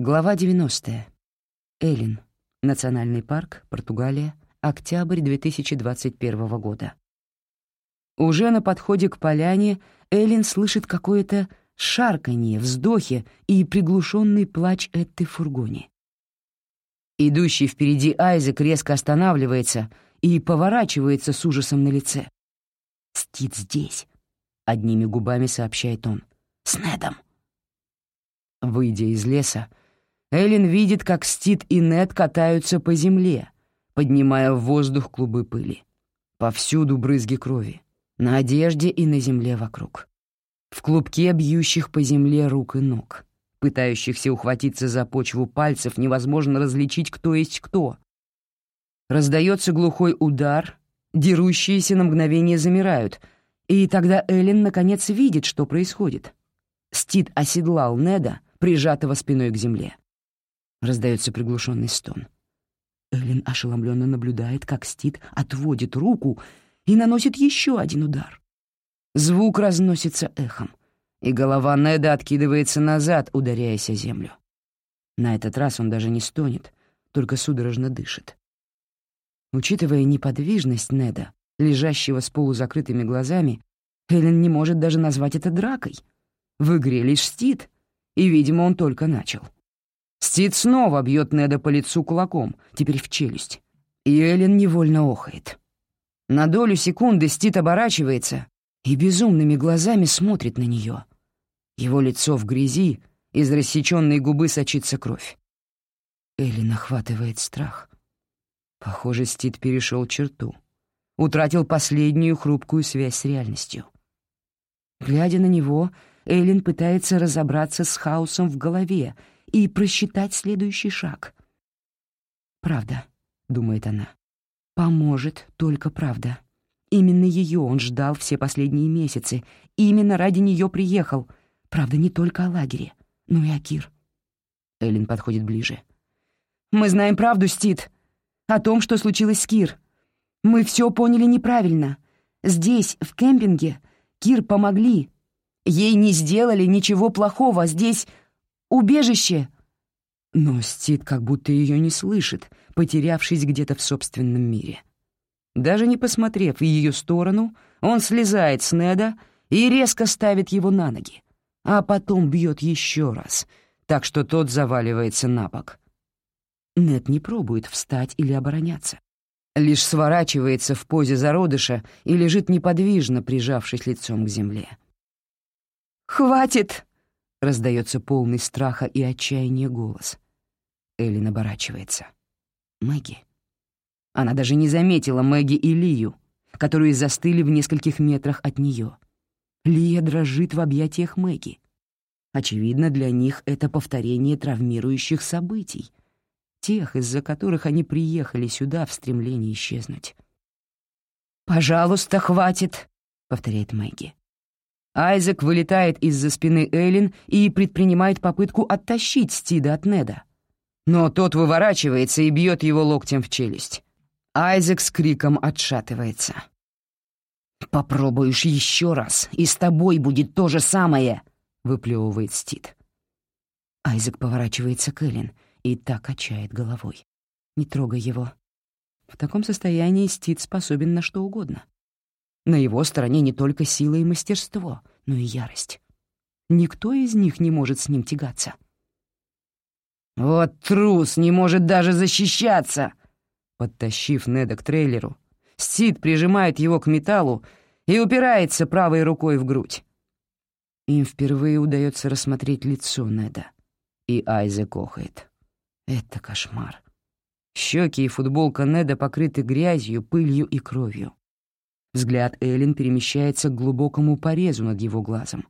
Глава 90. Эллин. Национальный парк, Португалия. Октябрь 2021 года. Уже на подходе к поляне Эллин слышит какое-то шарканье, вздохи и приглушенный плач Этты в фургоне. Идущий впереди Айзек резко останавливается и поворачивается с ужасом на лице. «Стит здесь», — одними губами сообщает он. «С Недом». Выйдя из леса, Эллен видит, как Стит и Нед катаются по земле, поднимая в воздух клубы пыли. Повсюду брызги крови, на одежде и на земле вокруг. В клубке бьющих по земле рук и ног, пытающихся ухватиться за почву пальцев, невозможно различить, кто есть кто. Раздается глухой удар, дерущиеся на мгновение замирают, и тогда Эллен наконец видит, что происходит. Стит оседлал Неда, прижатого спиной к земле. Раздается приглушенный стон. Эллен ошеломленно наблюдает, как Стит отводит руку и наносит еще один удар. Звук разносится эхом, и голова Неда откидывается назад, ударяясь о землю. На этот раз он даже не стонет, только судорожно дышит. Учитывая неподвижность Неда, лежащего с полузакрытыми глазами, Эллен не может даже назвать это дракой. В игре лишь Стит, и, видимо, он только начал. Стит снова бьет Неда по лицу кулаком, теперь в челюсть. И Эллен невольно охает. На долю секунды Стит оборачивается и безумными глазами смотрит на нее. Его лицо в грязи, из рассеченной губы сочится кровь. Эллен охватывает страх. Похоже, Стит перешел черту. Утратил последнюю хрупкую связь с реальностью. Глядя на него, Эллен пытается разобраться с хаосом в голове и просчитать следующий шаг. «Правда», — думает она, — «поможет только правда». Именно ее он ждал все последние месяцы, именно ради нее приехал. Правда, не только о лагере, но и о Кир. Эллен подходит ближе. «Мы знаем правду, Стит, о том, что случилось с Кир. Мы все поняли неправильно. Здесь, в кемпинге, Кир помогли. Ей не сделали ничего плохого, здесь Убежище!» Но Стит как будто ее не слышит, потерявшись где-то в собственном мире. Даже не посмотрев в ее сторону, он слезает с Неда и резко ставит его на ноги, а потом бьет еще раз, так что тот заваливается на бок. Нед не пробует встать или обороняться. Лишь сворачивается в позе зародыша и лежит неподвижно, прижавшись лицом к земле. «Хватит!» — раздается полный страха и отчаяния голос. Эллен оборачивается. Мэгги. Она даже не заметила Мэгги и Лию, которые застыли в нескольких метрах от нее. Лия дрожит в объятиях Мэгги. Очевидно, для них это повторение травмирующих событий, тех, из-за которых они приехали сюда в стремлении исчезнуть. «Пожалуйста, хватит», — повторяет Мэгги. Айзек вылетает из-за спины Эллен и предпринимает попытку оттащить Стида от Неда. Но тот выворачивается и бьет его локтем в челюсть. Айзек с криком отшатывается. «Попробуешь еще раз, и с тобой будет то же самое!» — выплевывает Стид. Айзек поворачивается к Эллен и так качает головой. «Не трогай его». В таком состоянии Стид способен на что угодно. На его стороне не только сила и мастерство, но и ярость. Никто из них не может с ним тягаться. «Вот трус, не может даже защищаться!» Подтащив Неда к трейлеру, Стит прижимает его к металлу и упирается правой рукой в грудь. Им впервые удается рассмотреть лицо Неда, и Айзек охает. Это кошмар. Щеки и футболка Неда покрыты грязью, пылью и кровью. Взгляд Эллен перемещается к глубокому порезу над его глазом.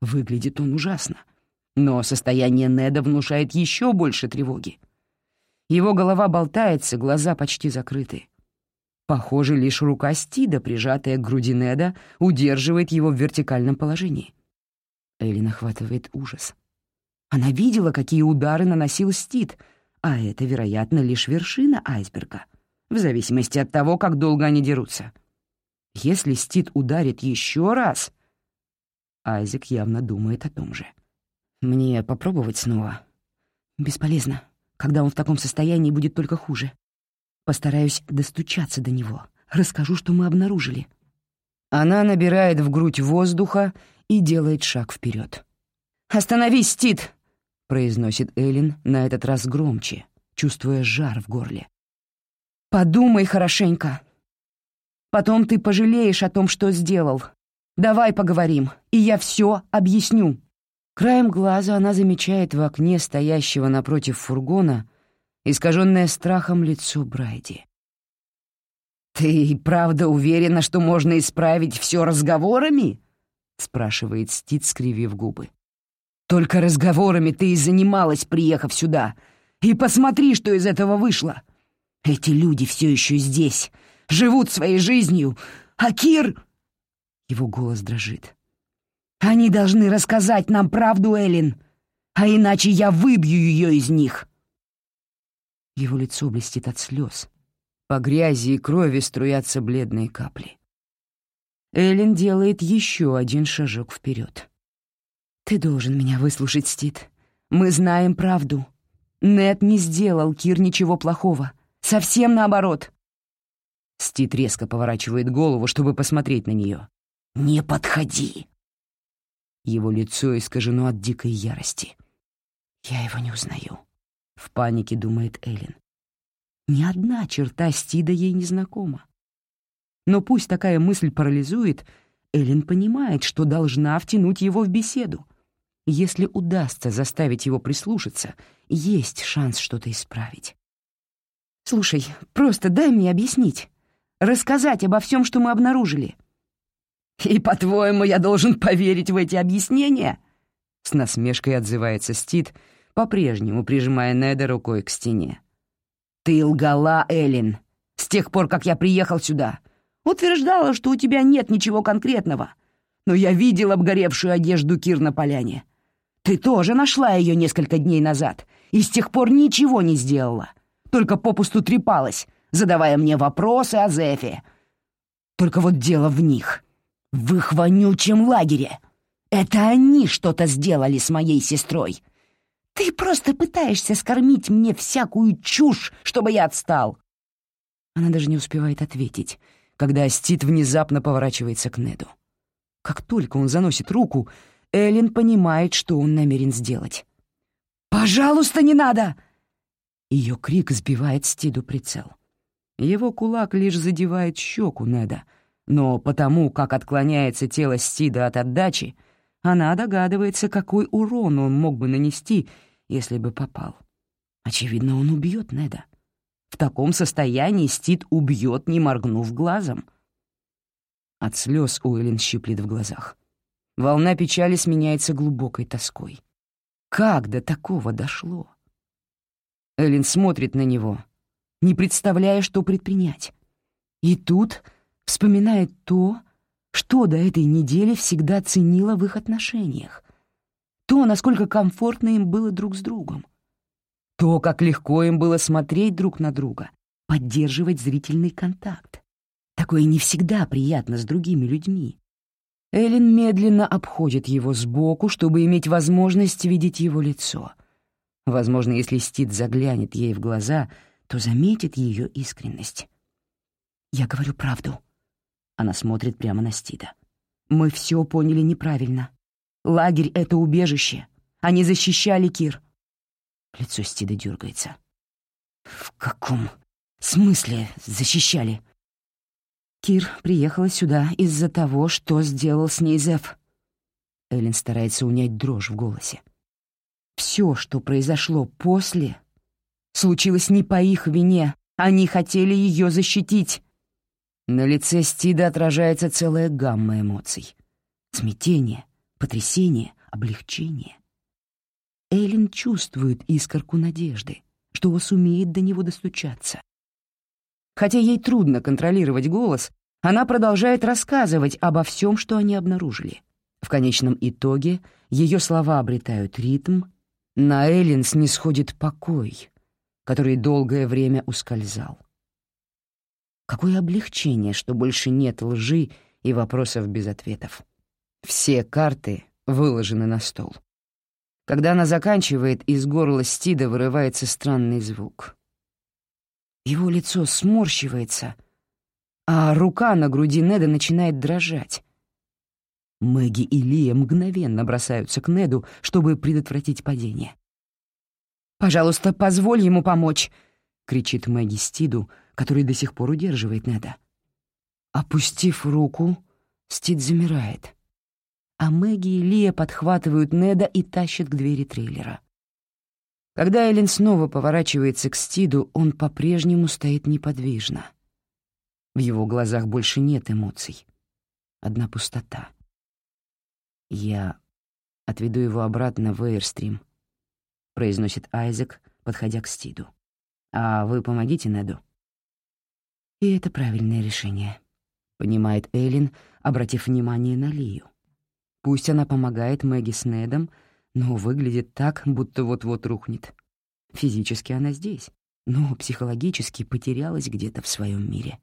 Выглядит он ужасно. Но состояние Неда внушает еще больше тревоги. Его голова болтается, глаза почти закрыты. Похоже, лишь рука Стида, прижатая к груди Неда, удерживает его в вертикальном положении. Эллен охватывает ужас. Она видела, какие удары наносил Стид, а это, вероятно, лишь вершина айсберга, в зависимости от того, как долго они дерутся. Если Стит ударит еще раз... Айзек явно думает о том же. Мне попробовать снова? Бесполезно. Когда он в таком состоянии, будет только хуже. Постараюсь достучаться до него. Расскажу, что мы обнаружили. Она набирает в грудь воздуха и делает шаг вперед. «Остановись, Стит!» — произносит Эллен на этот раз громче, чувствуя жар в горле. «Подумай хорошенько. Потом ты пожалеешь о том, что сделал. Давай поговорим, и я все объясню». Краем глаза она замечает в окне стоящего напротив фургона искаженное страхом лицо Брайди. «Ты правда уверена, что можно исправить все разговорами?» — спрашивает Стит, скривив губы. «Только разговорами ты и занималась, приехав сюда. И посмотри, что из этого вышло. Эти люди все еще здесь, живут своей жизнью, а Кир...» Его голос дрожит. Они должны рассказать нам правду, Эллен, а иначе я выбью ее из них. Его лицо блестит от слез. По грязи и крови струятся бледные капли. Эллен делает еще один шажок вперед. «Ты должен меня выслушать, Стит. Мы знаем правду. Нет не сделал Кир ничего плохого. Совсем наоборот». Стит резко поворачивает голову, чтобы посмотреть на нее. «Не подходи!» Его лицо искажено от дикой ярости. «Я его не узнаю», — в панике думает Эллен. Ни одна черта Стида ей не знакома. Но пусть такая мысль парализует, Эллен понимает, что должна втянуть его в беседу. Если удастся заставить его прислушаться, есть шанс что-то исправить. «Слушай, просто дай мне объяснить. Рассказать обо всем, что мы обнаружили. «И, по-твоему, я должен поверить в эти объяснения?» С насмешкой отзывается Стит, по-прежнему прижимая Неда рукой к стене. «Ты лгала, Эллен, с тех пор, как я приехал сюда. Утверждала, что у тебя нет ничего конкретного. Но я видел обгоревшую одежду Кир на поляне. Ты тоже нашла ее несколько дней назад и с тех пор ничего не сделала. Только попусту трепалась, задавая мне вопросы о Зефе. Только вот дело в них. В их вонючем лагере. Это они что-то сделали с моей сестрой. Ты просто пытаешься скормить мне всякую чушь, чтобы я отстал. Она даже не успевает ответить, когда Стит внезапно поворачивается к Неду. Как только он заносит руку, Эллен понимает, что он намерен сделать. «Пожалуйста, не надо!» Ее крик сбивает Стиду прицел. Его кулак лишь задевает щеку Неда — но потому, как отклоняется тело Стида от отдачи, она догадывается, какой урон он мог бы нанести, если бы попал. Очевидно, он убьет Неда. В таком состоянии Стид убьет, не моргнув глазом. От слез Уэллен щиплет в глазах. Волна печали сменяется глубокой тоской. Как до такого дошло? Эллен смотрит на него, не представляя, что предпринять. И тут вспоминает то, что до этой недели всегда ценила в их отношениях, то, насколько комфортно им было друг с другом, то, как легко им было смотреть друг на друга, поддерживать зрительный контакт. Такое не всегда приятно с другими людьми. Эллен медленно обходит его сбоку, чтобы иметь возможность видеть его лицо. Возможно, если Стит заглянет ей в глаза, то заметит ее искренность. «Я говорю правду», она смотрит прямо на Стида. «Мы все поняли неправильно. Лагерь — это убежище. Они защищали Кир». Лицо Стида дергается. «В каком смысле защищали?» Кир приехала сюда из-за того, что сделал с ней Зев. Эллен старается унять дрожь в голосе. Все, что произошло после, случилось не по их вине. Они хотели ее защитить. На лице Стида отражается целая гамма эмоций. Смятение, потрясение, облегчение. Эллен чувствует искорку надежды, что сумеет до него достучаться. Хотя ей трудно контролировать голос, она продолжает рассказывать обо всем, что они обнаружили. В конечном итоге ее слова обретают ритм, на Эллен снисходит покой, который долгое время ускользал. Какое облегчение, что больше нет лжи и вопросов без ответов. Все карты выложены на стол. Когда она заканчивает, из горла Стида вырывается странный звук. Его лицо сморщивается, а рука на груди Неда начинает дрожать. Мэгги и Лия мгновенно бросаются к Неду, чтобы предотвратить падение. «Пожалуйста, позволь ему помочь!» — кричит Мэгги Стиду, который до сих пор удерживает Неда. Опустив руку, Стид замирает а Мэгги и Лия подхватывают Неда и тащат к двери трейлера. Когда Эллен снова поворачивается к Стиду, он по-прежнему стоит неподвижно. В его глазах больше нет эмоций. Одна пустота. «Я отведу его обратно в Эйрстрим», — произносит Айзек, подходя к Стиду. «А вы помогите Неду?» «И это правильное решение», — понимает Эллен, обратив внимание на Лию. Пусть она помогает Мэгги с Недом, но выглядит так, будто вот-вот рухнет. Физически она здесь, но психологически потерялась где-то в своем мире.